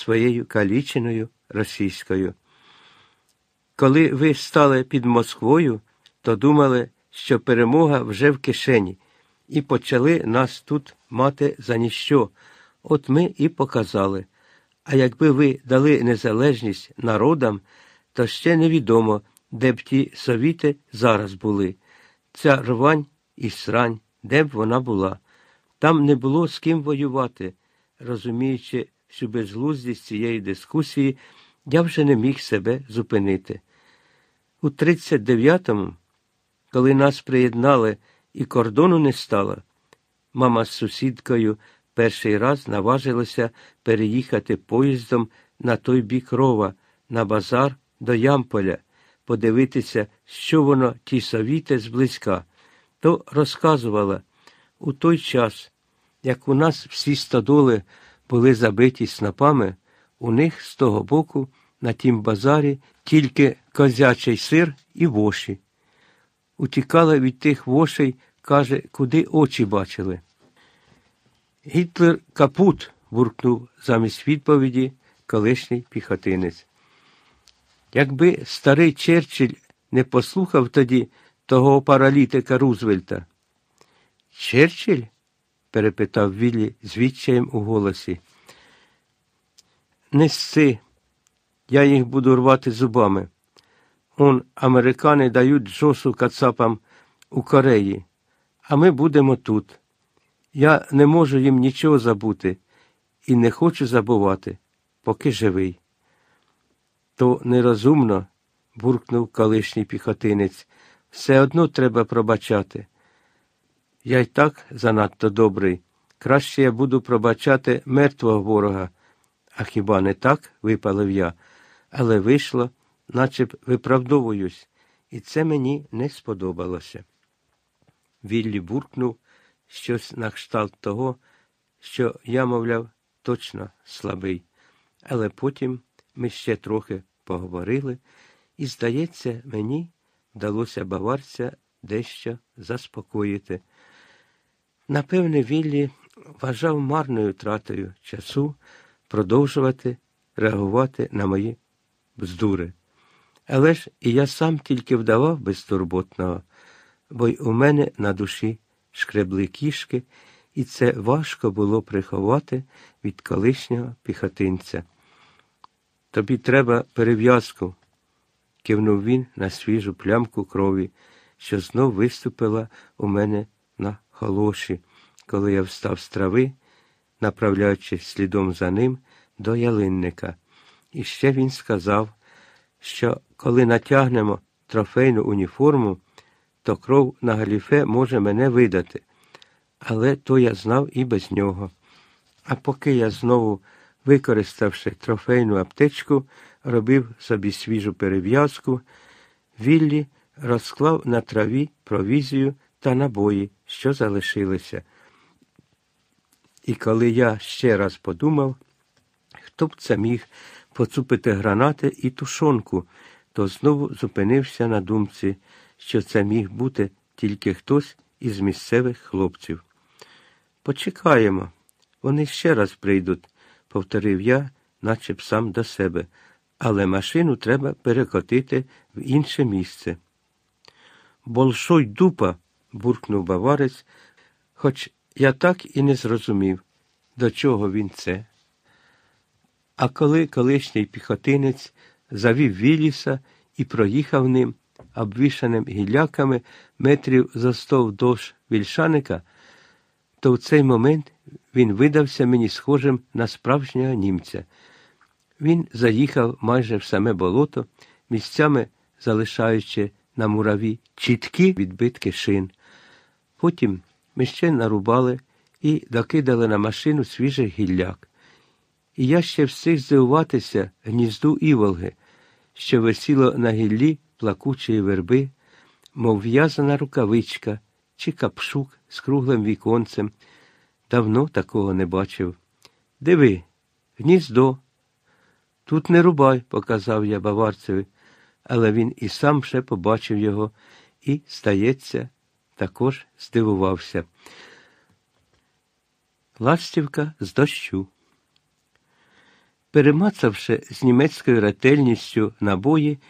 своєю каліченою російською. Коли ви стали під Москвою, то думали, що перемога вже в кишені, і почали нас тут мати за ніщо. От ми і показали. А якби ви дали незалежність народам, то ще невідомо, де б ті совіти зараз були. Ця рвань і срань, де б вона була. Там не було з ким воювати. Розуміючи всю безглуздість цієї дискусії, я вже не міг себе зупинити. У 39-му, коли нас приєднали і кордону не стало, мама з сусідкою перший раз наважилася переїхати поїздом на той бік рова, на базар до Ямполя, подивитися, що воно ті совіти зблизька, то розказувала у той час, як у нас всі стодоли були забиті снопами, у них з того боку на тім базарі тільки козячий сир і воші. Утікала від тих вошей, каже, куди очі бачили. Гітлер капут. буркнув замість відповіді колишній піхотинець. Якби старий Черчилль не послухав тоді того паралітика Рузвельта. Черчилль? перепитав Віллі з відчаєм у голосі. Не сси, я їх буду рвати зубами. Он американи дають джосу кацапам у Кореї, а ми будемо тут. Я не можу їм нічого забути і не хочу забувати, поки живий. То нерозумно, буркнув колишній піхотинець, все одно треба пробачати. Я й так занадто добрий. Краще я буду пробачати мертвого ворога. А хіба не так? випалив я, але вийшло, наче б виправдовуюсь, і це мені не сподобалося. Віллі буркнув щось на кшталт того, що я, мовляв, точно слабий. Але потім ми ще трохи поговорили, і, здається, мені вдалося баварця дещо заспокоїти. Напевне, Віллі вважав марною тратою часу продовжувати реагувати на мої бздури. Але ж і я сам тільки вдавав безтурботного, бо й у мене на душі шкребли кішки, і це важко було приховати від колишнього піхотинця. Тобі треба перев'язку, кивнув він на свіжу плямку крові, що знов виступила у мене на холоші, коли я встав з трави, направляючись слідом за ним до ялинника. І ще він сказав, що коли натягнемо трофейну уніформу, то кров на галіфе може мене видати. Але то я знав і без нього. А поки я знову, використавши трофейну аптечку, робив собі свіжу перев'язку, Віллі розклав на траві провізію та набої, що залишилися. І коли я ще раз подумав, хто б це міг поцупити гранати і тушонку, то знову зупинився на думці, що це міг бути тільки хтось із місцевих хлопців. Почекаємо, вони ще раз прийдуть, повторив я, наче б сам до себе, але машину треба перекотити в інше місце. Большой дупа, буркнув баварець, хоч я так і не зрозумів, до чого він це. А коли колишній піхотинець завів Віліса і проїхав ним, обвішаним гілляками метрів за сто вдовж вільшаника, то в цей момент він видався мені схожим на справжнього німця. Він заїхав майже в саме болото, місцями залишаючи на мураві чіткі відбитки шин. Потім ми ще нарубали і докидали на машину свіжий гілляк. І я ще встиг здивуватися гнізду іволги, що висіло на гіллі плакучої верби, мов в'язана рукавичка чи капшук з круглим віконцем. Давно такого не бачив. Диви, гніздо. Тут не рубай, показав я баварцеві, але він і сам ще побачив його і, стається, також здивувався. Ластівка з дощу. Перемацавши з німецькою ретельністю набої,